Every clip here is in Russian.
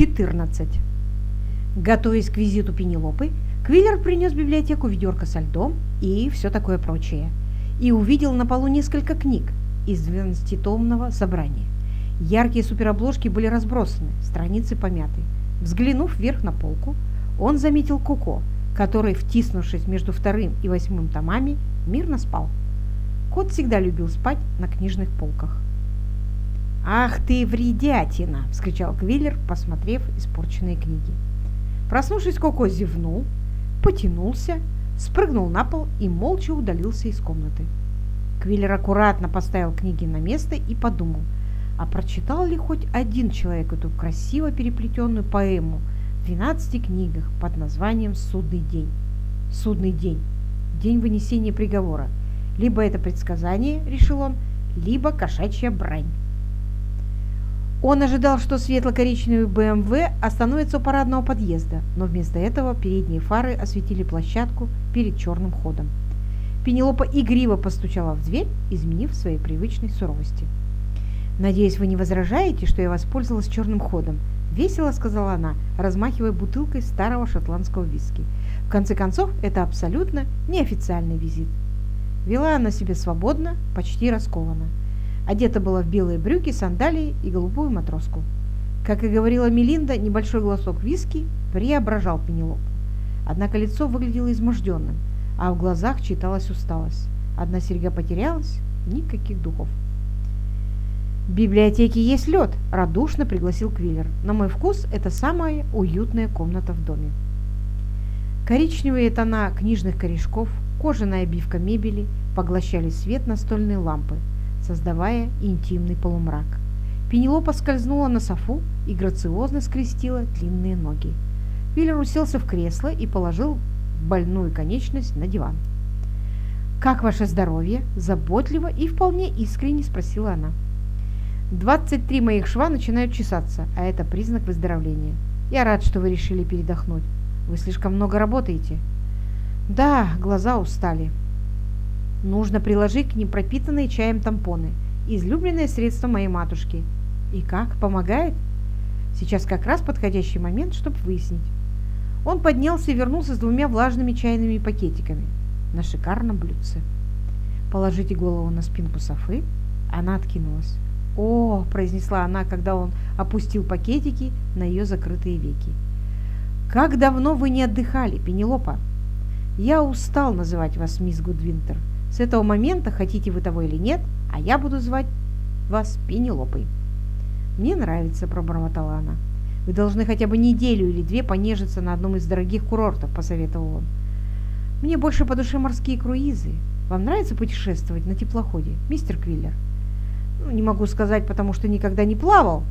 14. Готовясь к визиту Пенелопы, Квиллер принес в библиотеку ведерко со льдом и все такое прочее. И увидел на полу несколько книг из 12-томного собрания. Яркие суперобложки были разбросаны, страницы помяты. Взглянув вверх на полку, он заметил Коко, который, втиснувшись между вторым и восьмым томами, мирно спал. Кот всегда любил спать на книжных полках. «Ах ты, вредятина!» – вскричал Квиллер, посмотрев испорченные книги. Проснувшись, Коко зевнул, потянулся, спрыгнул на пол и молча удалился из комнаты. Квиллер аккуратно поставил книги на место и подумал, а прочитал ли хоть один человек эту красиво переплетенную поэму в 12 книгах под названием «Судный день». «Судный день» – день вынесения приговора. Либо это предсказание, решил он, либо кошачья брань. Он ожидал, что светло-коричневый БМВ остановится у парадного подъезда, но вместо этого передние фары осветили площадку перед черным ходом. Пенелопа игриво постучала в дверь, изменив своей привычной суровости. «Надеюсь, вы не возражаете, что я воспользовалась черным ходом?» – весело сказала она, размахивая бутылкой старого шотландского виски. В конце концов, это абсолютно неофициальный визит. Вела она себя свободно, почти раскованно. Одета была в белые брюки, сандалии и голубую матроску. Как и говорила Мелинда, небольшой глоток виски преображал Пенелопу. Однако лицо выглядело изможденным, а в глазах читалась усталость. Одна серьга потерялась, никаких духов. «В библиотеке есть лед», – радушно пригласил Квиллер. «На мой вкус это самая уютная комната в доме». Коричневые тона книжных корешков, кожаная обивка мебели поглощали свет настольной лампы – создавая интимный полумрак. Пенелопа скользнула на софу и грациозно скрестила длинные ноги. Виллер уселся в кресло и положил больную конечность на диван. «Как ваше здоровье?» – заботливо и вполне искренне спросила она. «23 моих шва начинают чесаться, а это признак выздоровления. Я рад, что вы решили передохнуть. Вы слишком много работаете». «Да, глаза устали», Нужно приложить к ним пропитанные чаем тампоны. Излюбленное средство моей матушки. И как? Помогает? Сейчас как раз подходящий момент, чтобы выяснить. Он поднялся и вернулся с двумя влажными чайными пакетиками на шикарном блюдце. Положите голову на спинку Софы. Она откинулась. «О!» – произнесла она, когда он опустил пакетики на ее закрытые веки. «Как давно вы не отдыхали, Пенелопа?» «Я устал называть вас мисс Гудвинтер. С этого момента, хотите вы того или нет, а я буду звать вас Пенелопой. Мне нравится, пробормотала она. Вы должны хотя бы неделю или две понежиться на одном из дорогих курортов, посоветовал он. Мне больше по душе морские круизы. Вам нравится путешествовать на теплоходе, мистер Квиллер? Ну, не могу сказать, потому что никогда не плавал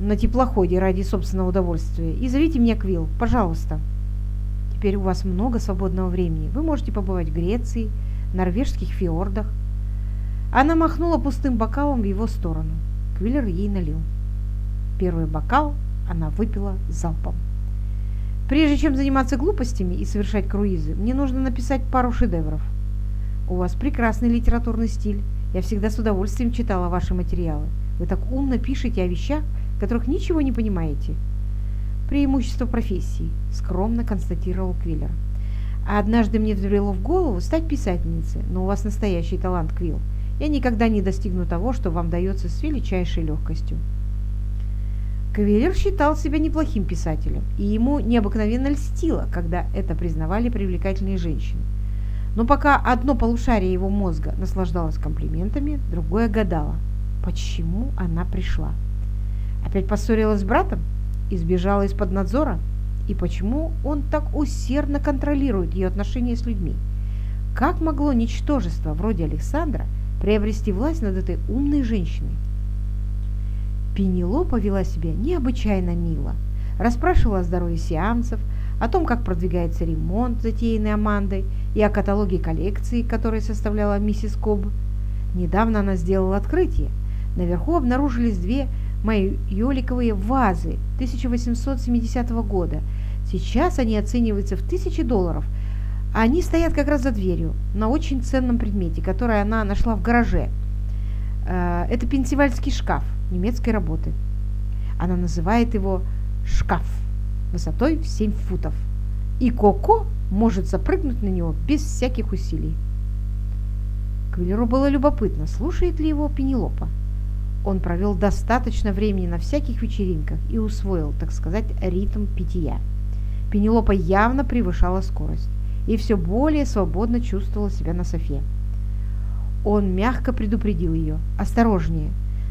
на теплоходе ради собственного удовольствия. И зовите меня Квилл, пожалуйста. Теперь у вас много свободного времени. Вы можете побывать в Греции, норвежских фьордах. Она махнула пустым бокалом в его сторону. Квиллер ей налил. Первый бокал она выпила залпом. Прежде чем заниматься глупостями и совершать круизы, мне нужно написать пару шедевров. У вас прекрасный литературный стиль. Я всегда с удовольствием читала ваши материалы. Вы так умно пишете о вещах, которых ничего не понимаете. Преимущество профессии, скромно констатировал Квиллер. А однажды мне взбрело в голову стать писательницей, но у вас настоящий талант, Квилл. Я никогда не достигну того, что вам дается с величайшей легкостью. Кавиллер считал себя неплохим писателем, и ему необыкновенно льстило, когда это признавали привлекательные женщины. Но пока одно полушарие его мозга наслаждалось комплиментами, другое гадало, почему она пришла. Опять поссорилась с братом и сбежала из-под надзора – и почему он так усердно контролирует ее отношения с людьми. Как могло ничтожество вроде Александра приобрести власть над этой умной женщиной? Пенелопа вела себя необычайно мило, расспрашивала о здоровье сеансов, о том, как продвигается ремонт, затеянный Амандой, и о каталоге коллекции, который составляла миссис Коб. Недавно она сделала открытие. Наверху обнаружились две майоликовые вазы 1870 года. Сейчас они оцениваются в тысячи долларов. Они стоят как раз за дверью на очень ценном предмете, который она нашла в гараже. Э, это пенсивальский шкаф немецкой работы. Она называет его шкаф высотой в 7 футов, и Коко может запрыгнуть на него без всяких усилий. Квиллеру было любопытно, слушает ли его Пенелопа. Он провел достаточно времени на всяких вечеринках и усвоил, так сказать, ритм питья. Пенелопа явно превышала скорость и все более свободно чувствовала себя на софе. Он мягко предупредил ее. «Осторожнее.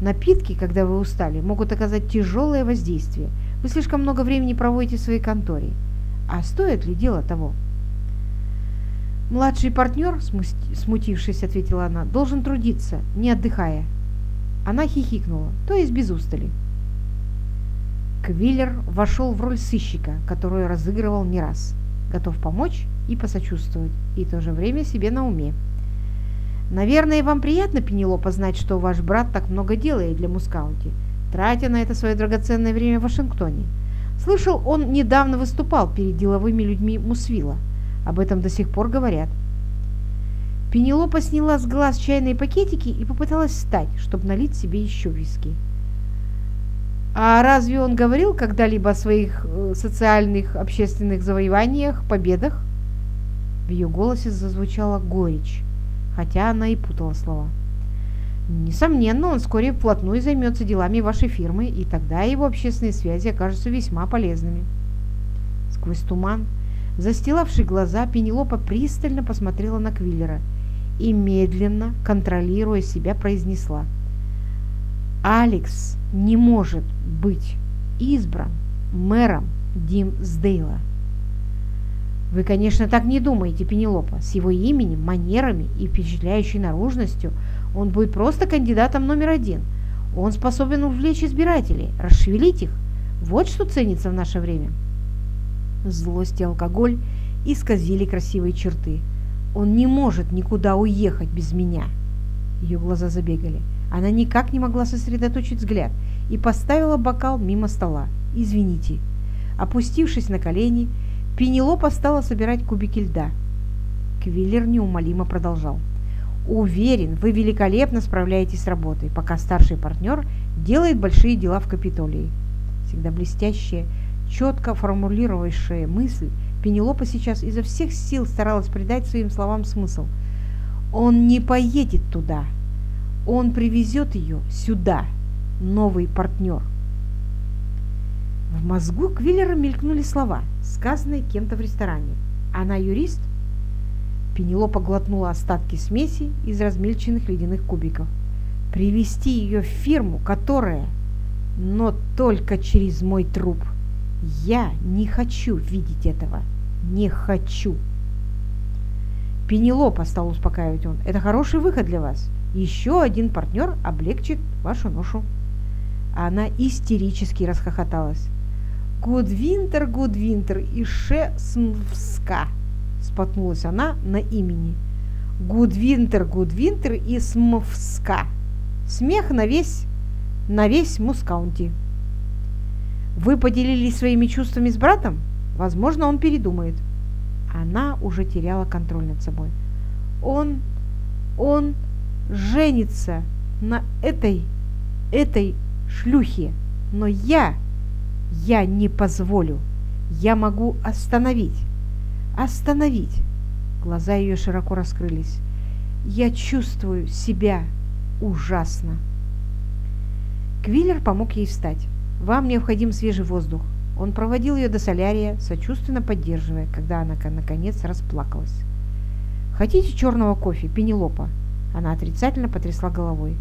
Напитки, когда вы устали, могут оказать тяжелое воздействие. Вы слишком много времени проводите в своей конторе. А стоит ли дело того?» «Младший партнер, смутившись, ответила она, должен трудиться, не отдыхая». Она хихикнула, то есть без устали. Квиллер вошел в роль сыщика, которую разыгрывал не раз, готов помочь и посочувствовать, и в то же время себе на уме. Наверное, вам приятно, Пенелопа, знать, что ваш брат так много делает для Мускаунти, тратя на это свое драгоценное время в Вашингтоне. Слышал, он недавно выступал перед деловыми людьми Мусвила. Об этом до сих пор говорят. Пенелопа сняла с глаз чайные пакетики и попыталась встать, чтобы налить себе еще виски. А разве он говорил когда-либо о своих э, социальных, общественных завоеваниях, победах? В ее голосе зазвучала горечь хотя она и путала слова. Несомненно, он вскоре вплотную займется делами вашей фирмы, и тогда его общественные связи окажутся весьма полезными. Сквозь туман, застилавший глаза, Пенелопа пристально посмотрела на Квиллера и медленно, контролируя себя, произнесла. «Алекс не может быть избран мэром Димсдейла». Вы, конечно, так не думаете, Пенелопа. С его именем, манерами и впечатляющей наружностью он будет просто кандидатом номер один. Он способен увлечь избирателей, расшевелить их. Вот что ценится в наше время. Злость и алкоголь исказили красивые черты. Он не может никуда уехать без меня. Ее глаза забегали. Она никак не могла сосредоточить взгляд и поставила бокал мимо стола. «Извините». Опустившись на колени, Пенелопа стала собирать кубики льда. Квиллер неумолимо продолжал. «Уверен, вы великолепно справляетесь с работой, пока старший партнер делает большие дела в Капитолии». Всегда блестящая, четко формулировавшая мысль, Пенелопа сейчас изо всех сил старалась придать своим словам смысл. «Он не поедет туда. Он привезет ее сюда, новый партнер». В мозгу Квиллера мелькнули слова, сказанные кем-то в ресторане. «Она юрист?» Пенелопа глотнула остатки смеси из размельченных ледяных кубиков. «Привести ее в фирму, которая...» «Но только через мой труп. Я не хочу видеть этого. Не хочу!» «Пенелопа», — стал успокаивать он, — «это хороший выход для вас. Еще один партнер облегчит вашу ношу». Она истерически расхохоталась. Гудвинтер, Гудвинтер и Шесмвска, спотнулась она на имени. Гудвинтер, Гудвинтер и Смвска. Смех на весь, на весь Мускаунти. Вы поделились своими чувствами с братом? Возможно, он передумает. Она уже теряла контроль над собой. Он, он женится на этой, этой шлюхе, но я я не позволю. Я могу остановить. Остановить. Глаза ее широко раскрылись. Я чувствую себя ужасно. Квиллер помог ей встать. Вам необходим свежий воздух. Он проводил ее до солярия, сочувственно поддерживая, когда она наконец расплакалась. «Хотите черного кофе, Пенелопа?» Она отрицательно потрясла головой.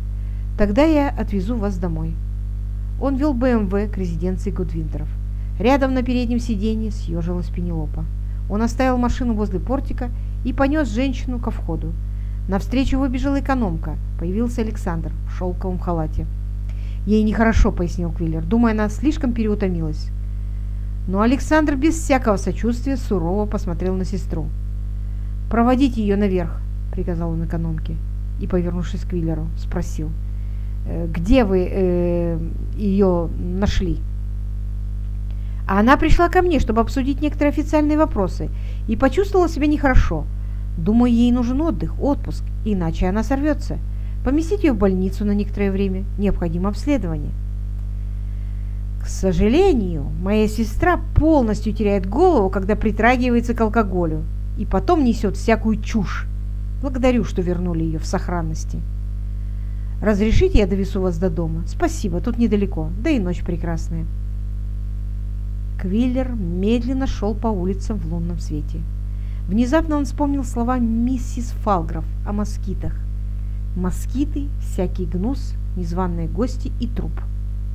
«Тогда я отвезу вас домой». Он вел БМВ к резиденции Гудвинтеров. Рядом на переднем сиденье съежилась Пенелопа. Он оставил машину возле портика и понес женщину ко входу. Навстречу выбежала экономка. Появился Александр в шелковом халате. «Ей нехорошо», — пояснил Квиллер, думая, она слишком переутомилась. Но Александр без всякого сочувствия сурово посмотрел на сестру. «Проводите ее наверх», — приказал он экономке. И, повернувшись к Квиллеру, спросил — Э, где вы э, ее нашли. А она пришла ко мне, чтобы обсудить некоторые официальные вопросы, и почувствовала себя нехорошо. Думаю, ей нужен отдых, отпуск, иначе она сорвется. Поместить ее в больницу на некоторое время, необходимо обследование. К сожалению, моя сестра полностью теряет голову, когда притрагивается к алкоголю, и потом несет всякую чушь. Благодарю, что вернули ее в сохранности. Разрешите, я довезу вас до дома? Спасибо, тут недалеко, да и ночь прекрасная. Квиллер медленно шел по улицам в лунном свете. Внезапно он вспомнил слова миссис Фалгров о москитах. Москиты, всякий гнус, незваные гости и труп.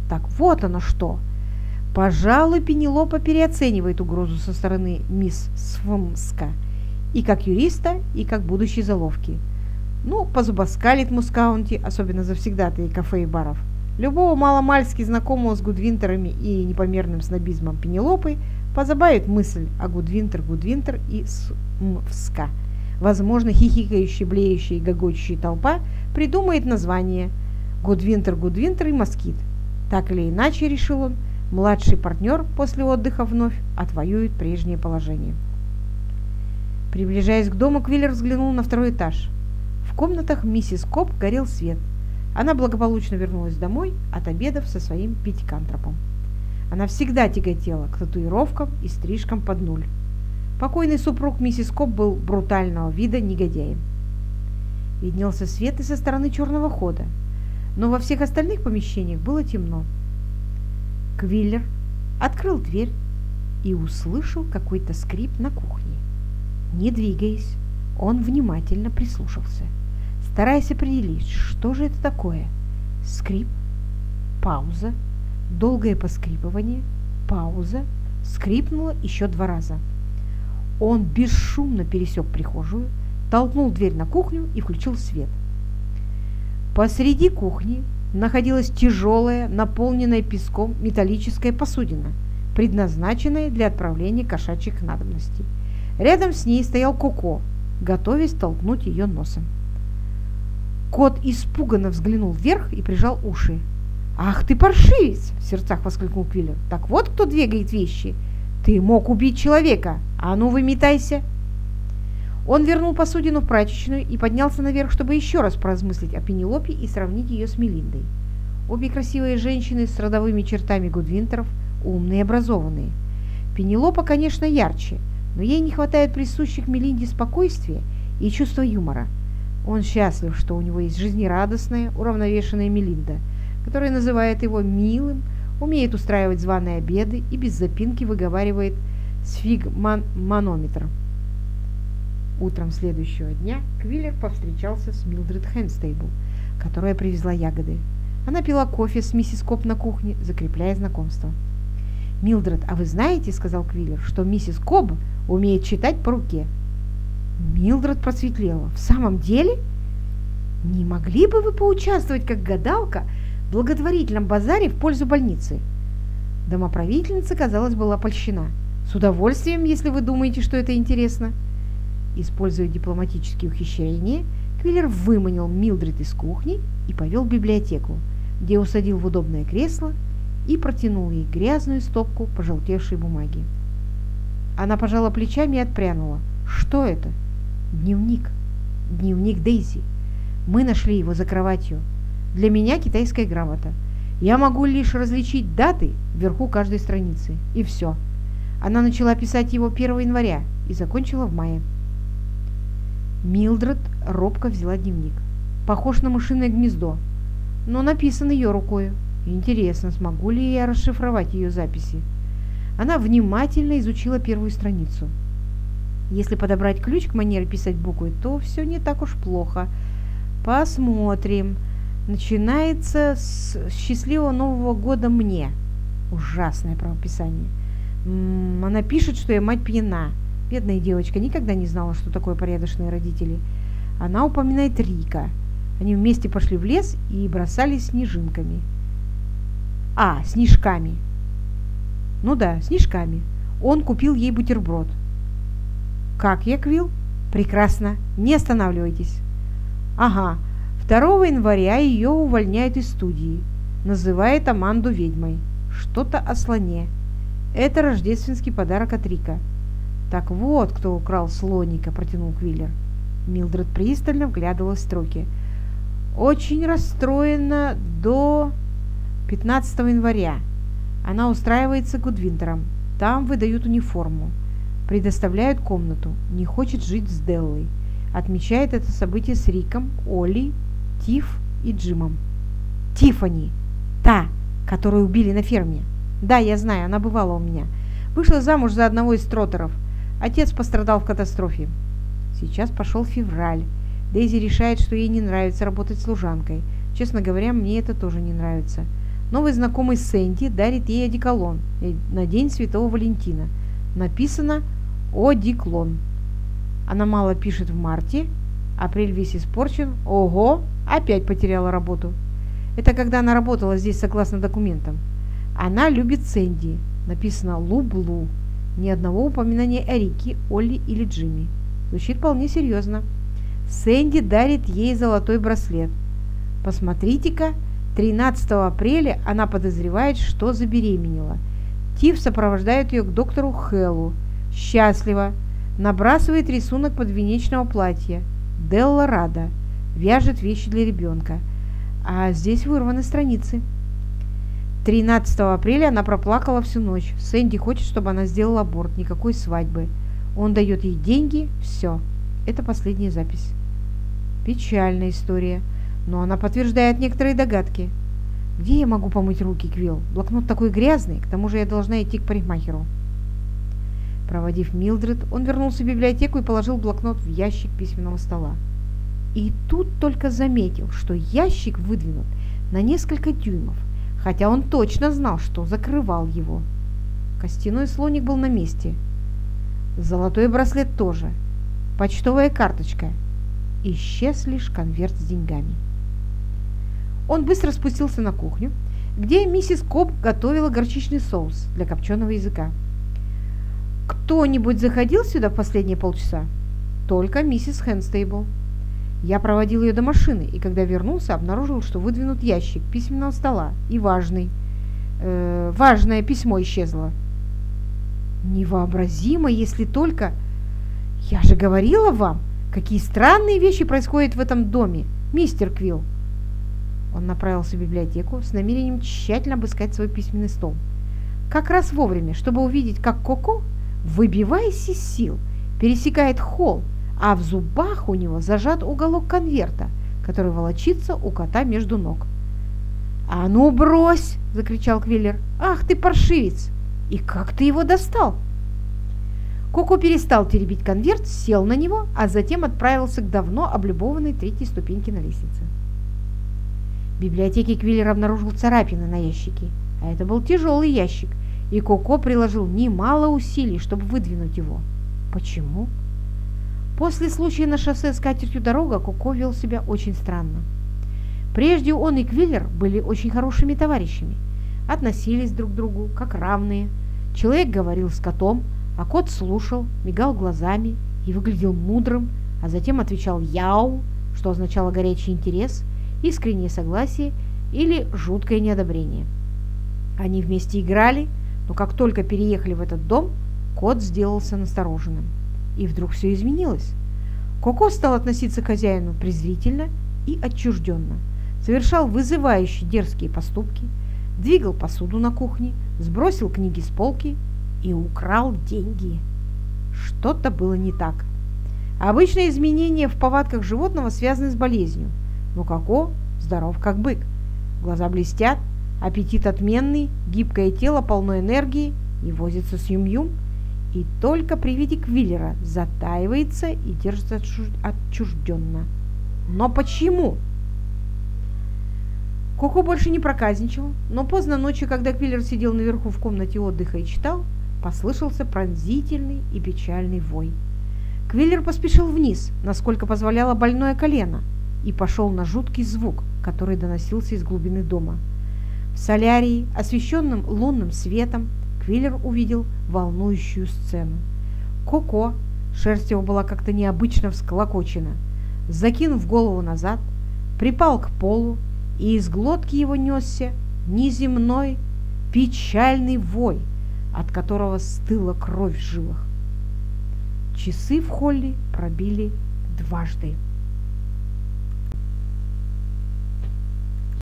Так вот оно что! Пожалуй, Пенелопа переоценивает угрозу со стороны мисс Свмска и как юриста, и как будущей заловки. Ну, позубоскалит Мускаунти, особенно завсегдатые кафе и баров. Любого маломальски знакомого с Гудвинтерами и непомерным снобизмом Пенелопы позабавит мысль о Гудвинтер, Гудвинтер и Смвска. Возможно, хихикающая, блеющая и гогочущая толпа придумает название Гудвинтер, Гудвинтер и Москит – так или иначе, решил он, младший партнер после отдыха вновь отвоюет прежнее положение. Приближаясь к дому, Квиллер взглянул на второй этаж. В комнатах миссис Коп горел свет. Она благополучно вернулась домой от обедов со своим пятикантропом. Она всегда тяготела к татуировкам и стрижкам под нуль. Покойный супруг миссис Коп был брутального вида негодяем. Виднелся свет и со стороны черного хода но во всех остальных помещениях было темно. Квиллер открыл дверь и услышал какой-то скрип на кухне. Не двигаясь, он внимательно прислушался, стараясь определить, что же это такое. Скрип, пауза, долгое поскрипывание, пауза, скрипнуло еще два раза. Он бесшумно пересек прихожую, толкнул дверь на кухню и включил свет. Посреди кухни находилась тяжелая, наполненная песком металлическая посудина, предназначенная для отправления кошачьих надобностей. Рядом с ней стоял Коко, готовясь толкнуть ее носом. Кот испуганно взглянул вверх и прижал уши. «Ах ты паршивец!» – в сердцах воскликнул Квиллер. «Так вот кто двигает вещи! Ты мог убить человека! А ну выметайся!» Он вернул посудину в прачечную и поднялся наверх, чтобы еще раз поразмыслить о Пенелопе и сравнить ее с Мелиндой. Обе красивые женщины с родовыми чертами Гудвинтеров, умные и образованные. Пенелопа, конечно, ярче, но ей не хватает присущих Мелинде спокойствия и чувства юмора. Он счастлив, что у него есть жизнерадостная, уравновешенная Мелинда, которая называет его милым, умеет устраивать званые обеды и без запинки выговаривает сфигманометр. Утром следующего дня Квиллер повстречался с Милдред Хэнстейбл, которая привезла ягоды. Она пила кофе с миссис Коп на кухне, закрепляя знакомство. «Милдред, а вы знаете, — сказал Квиллер, — что миссис Коб умеет читать по руке?» Милдред просветлела. «В самом деле? Не могли бы вы поучаствовать как гадалка в благотворительном базаре в пользу больницы?» Домоправительница, казалось, была польщена. «С удовольствием, если вы думаете, что это интересно». Используя дипломатические ухищрения, Квиллер выманил Милдред из кухни и повел в библиотеку, где усадил в удобное кресло и протянул ей грязную стопку пожелтевшей бумаги. Она пожала плечами и отпрянула. «Что это?» «Дневник. Дневник Дейзи. Мы нашли его за кроватью. Для меня китайская грамота. Я могу лишь различить даты вверху каждой страницы. И все. Она начала писать его 1 января и закончила в мае. Милдред робко взяла дневник. Похож на мышиное гнездо, но написан ее рукой. Интересно, смогу ли я расшифровать ее записи? Она внимательно изучила первую страницу. Если подобрать ключ к манере писать буквы, то все не так уж плохо. Посмотрим. Начинается с «Счастливого Нового года мне». Ужасное правописание. М она пишет, что я мать пьяна. Бедная девочка никогда не знала, что такое порядочные родители. Она упоминает Рика. Они вместе пошли в лес и бросались снежинками. А, снежками. Ну да, снежками. Он купил ей бутерброд. Как я, Квилл? Прекрасно. Не останавливайтесь. Ага. 2 января ее увольняют из студии. Называет Аманду ведьмой. Что-то о слоне. Это рождественский подарок от Рика. «Так вот, кто украл слоника», – протянул Квиллер. Милдред пристально вглядывалась в строки. «Очень расстроена до 15 января. Она устраивается Гудвинтером. Там выдают униформу. Предоставляют комнату. Не хочет жить с Деллой. Отмечает это событие с Риком, Олли, Тиф и Джимом. Тифани, та, которую убили на ферме. Да, я знаю, она бывала у меня. Вышла замуж за одного из тротеров. Отец пострадал в катастрофе. Сейчас пошел февраль. Дейзи решает, что ей не нравится работать служанкой. Честно говоря, мне это тоже не нравится. Новый знакомый Сэнди дарит ей одеколон на День Святого Валентина. Написано «Одиклон». Она мало пишет в марте. Апрель весь испорчен. Ого, опять потеряла работу. Это когда она работала здесь согласно документам. Она любит Сэнди. Написано Лублу. Ни одного упоминания о Рике, Олли или Джимми. Звучит вполне серьезно. Сэнди дарит ей золотой браслет. Посмотрите-ка, 13 апреля она подозревает, что забеременела. Тиф сопровождает ее к доктору Хеллу. Счастлива. Набрасывает рисунок подвенечного платья. Делла рада. Вяжет вещи для ребенка. А здесь вырваны страницы. 13 апреля она проплакала всю ночь. Сэнди хочет, чтобы она сделала аборт. Никакой свадьбы. Он дает ей деньги. Все. Это последняя запись. Печальная история. Но она подтверждает некоторые догадки. Где я могу помыть руки, Квилл? Блокнот такой грязный. К тому же я должна идти к парикмахеру. Проводив Милдред, он вернулся в библиотеку и положил блокнот в ящик письменного стола. И тут только заметил, что ящик выдвинут на несколько дюймов, хотя он точно знал, что закрывал его. Костяной слоник был на месте. Золотой браслет тоже. Почтовая карточка. Исчез лишь конверт с деньгами. Он быстро спустился на кухню, где миссис Коб готовила горчичный соус для копченого языка. «Кто-нибудь заходил сюда в последние полчаса?» «Только миссис Хэнстейбл». Я проводил ее до машины, и когда вернулся, обнаружил, что выдвинут ящик письменного стола и важный. Э, важное письмо исчезло. Невообразимо, если только... Я же говорила вам, какие странные вещи происходят в этом доме, мистер Квилл. Он направился в библиотеку с намерением тщательно обыскать свой письменный стол. Как раз вовремя, чтобы увидеть, как Коко, выбиваясь из сил, пересекает холл, а в зубах у него зажат уголок конверта, который волочится у кота между ног. «А ну брось!» – закричал Квиллер. «Ах ты паршивец! И как ты его достал?» Коко перестал теребить конверт, сел на него, а затем отправился к давно облюбованной третьей ступеньке на лестнице. Библиотеке Квиллер обнаружил царапины на ящике, а это был тяжелый ящик, и Коко приложил немало усилий, чтобы выдвинуть его. Почему? После случая на шоссе с катертью дорога Коко вел себя очень странно. Прежде он и Квиллер были очень хорошими товарищами, относились друг к другу как равные. Человек говорил с котом, а кот слушал, мигал глазами и выглядел мудрым, а затем отвечал «яу», что означало горячий интерес, искреннее согласие или жуткое неодобрение. Они вместе играли, но как только переехали в этот дом, кот сделался настороженным. И вдруг все изменилось. Коко стал относиться к хозяину презрительно и отчужденно, совершал вызывающие дерзкие поступки, двигал посуду на кухне, сбросил книги с полки и украл деньги. Что-то было не так. Обычные изменения в повадках животного связаны с болезнью, но Коко здоров как бык. Глаза блестят, аппетит отменный, гибкое тело полно энергии и возится с Юм-Юм – и только при виде Квиллера затаивается и держится отчужденно. Но почему? Коко больше не проказничал, но поздно ночью, когда Квиллер сидел наверху в комнате отдыха и читал, послышался пронзительный и печальный вой. Квиллер поспешил вниз, насколько позволяло больное колено, и пошел на жуткий звук, который доносился из глубины дома. В солярии, освещенном лунным светом, Квиллер увидел волнующую сцену. Коко, шерсть его была как-то необычно всколокочена, закинув голову назад, припал к полу, и из глотки его несся неземной печальный вой, от которого стыла кровь в жилах. Часы в холле пробили дважды.